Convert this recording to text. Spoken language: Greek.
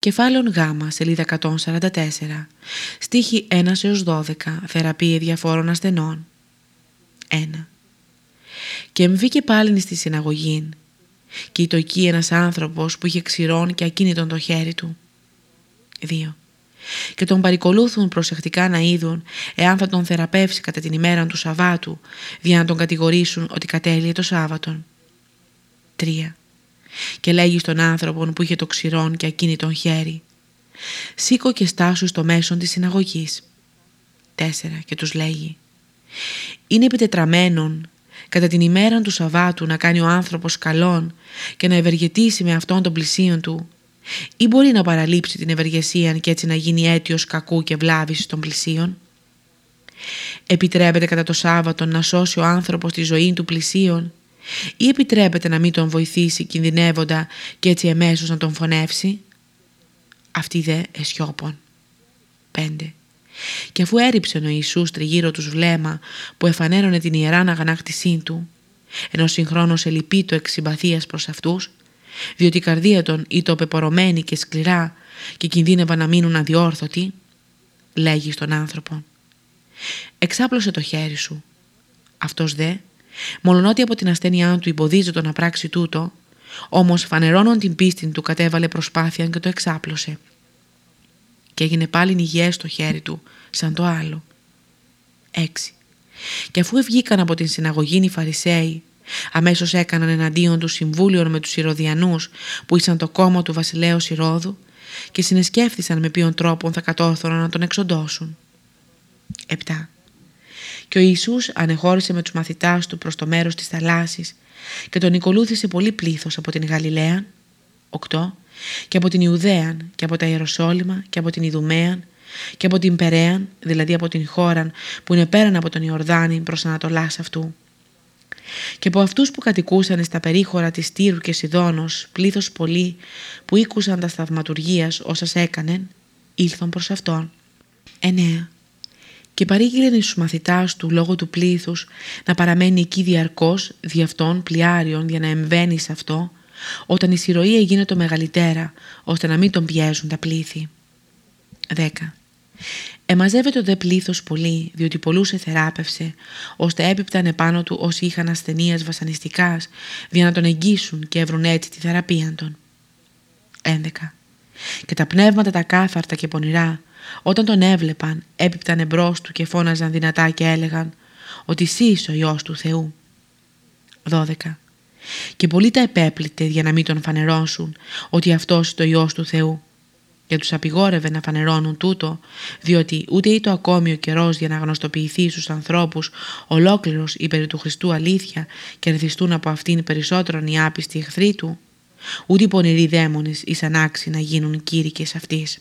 Κεφάλαιο Γ, σελίδα 144, στίχη 1 έως 12, θεραπεία διαφόρων ασθενών. 1. Και εμβήκε πάλιν στη συναγωγή και το εκεί ένας άνθρωπος που είχε ξηρών και ακίνητον το χέρι του. 2. Και τον παρικολούθουν προσεκτικά να είδουν εάν θα τον θεραπεύσει κατά την ημέρα του Σαββάτου, για να τον κατηγορήσουν ότι κατέλειε το Σάββατον. 3 και λέγει στον άνθρωπο που είχε το ξηρόν και ακίνητον χέρι «Σήκω και στάσου στο μέσον της συναγωγής». 4. Και τους λέγει «Είναι επιτετραμένον κατά την ημέρα του Σαββάτου να κάνει ο άνθρωπος καλόν και να ευεργετήσει με αυτόν τον πλησίον του ή μπορεί να παραλείψει την ευεργεσία και έτσι να γίνει αίτιος κακού και βλάβης των πλησίων; Επιτρέπεται κατά το Σάββατο να σώσει ο άνθρωπος τη ζωή του πλησίον ή επιτρέπεται να μην τον βοηθήσει κινδυνεύοντα και έτσι εμέσως να τον φωνεύσει; Αυτή δε εσιώπων. 5. Και αφού έριψε ο Ιησούς τριγύρω τους βλέμμα που εφανέρωνε την ιερά αγανάκτησή του, ενώ συγχρόνως ελυπεί το εξ προς αυτούς, διότι η καρδία των ήταν πεπορωμένη και σκληρά και κινδύνευαν να μείνουν αδιόρθωτοι, λέγει στον άνθρωπο «Εξάπλωσε το χέρι σου». Αυτός δε Μολονότι από την ασθένειά του το να πράξει τούτο, όμως φανερώνον την πίστη του κατέβαλε προσπάθεια και το εξάπλωσε. Και έγινε πάλι υγιές στο χέρι του, σαν το άλλο. 6. Και αφού βγήκαν από την συναγωγή οι Φαρισαίοι, αμέσως έκαναν εναντίον τους συμβούλιο με τους Ηρωδιανούς που ήσαν το κόμμα του βασιλέως Ηρώδου και συνεσκέφθησαν με ποιον τρόπο θα κατόρθωναν να τον εξοντώσουν. 7. Και ο Ιησούς ανεχώρησε με τους μαθητάς του προς το μέρος της θαλάσσης και τον οικολούθησε πολύ πλήθος από την Γαλιλαία, 8, και από την Ιουδαία και από τα Ιεροσόλυμα και από την Ιδουμαία και από την Περαία, δηλαδή από την χώρα που είναι πέραν από τον Ιορδάνη προς ανατολάς αυτού. Και από αυτούς που κατοικούσαν στα περίχωρα της Τύρου και Σιδώνος, πλήθος πολύ που ήκουσαν τα σταυματουργίας όσα έκανεν, ήλθαν προς αυτόν. 9 και παρήγγειλε στους μαθητάς του λόγω του πλήθους να παραμένει εκεί διαρκώς δι' αυτών πλοιάριων για να εμβαίνει σε αυτό όταν η συρροή έγινε το μεγαλύτερα ώστε να μην τον πιέζουν τα πλήθη. 10. Εμαζεύεται το δε πλήθος πολύ διότι πολλούς εθεράπευσε ώστε έπιπταν επάνω του όσοι είχαν ασθενείας βασανιστικάς για να τον εγγύσουν και έβρουν έτσι τη θεραπεία των. 11. Και τα πνεύματα τα κάθαρτα και πονηρά όταν τον έβλεπαν έπιπταν εμπρός του και φώναζαν δυνατά και έλεγαν ότι εσύ είσαι ο Υιός του Θεού. 12. Και πολλοί τα επέπλητε για να μην τον φανερώσουν ότι αυτός είναι ο Υιός του Θεού και τους απειγόρευε να φανερώνουν τούτο διότι ούτε ήταν ακόμη ο καιρός για να γνωστοποιηθεί στους ανθρώπους ολόκληρος η περί του Χριστού αλήθεια και ρθιστούν από αυτήν περισσότερον οι άπιστοι εχθροί του ούτε οι πονηροί δαίμονες ήσαν άξιοι να γίνουν κήρυκες αυτής.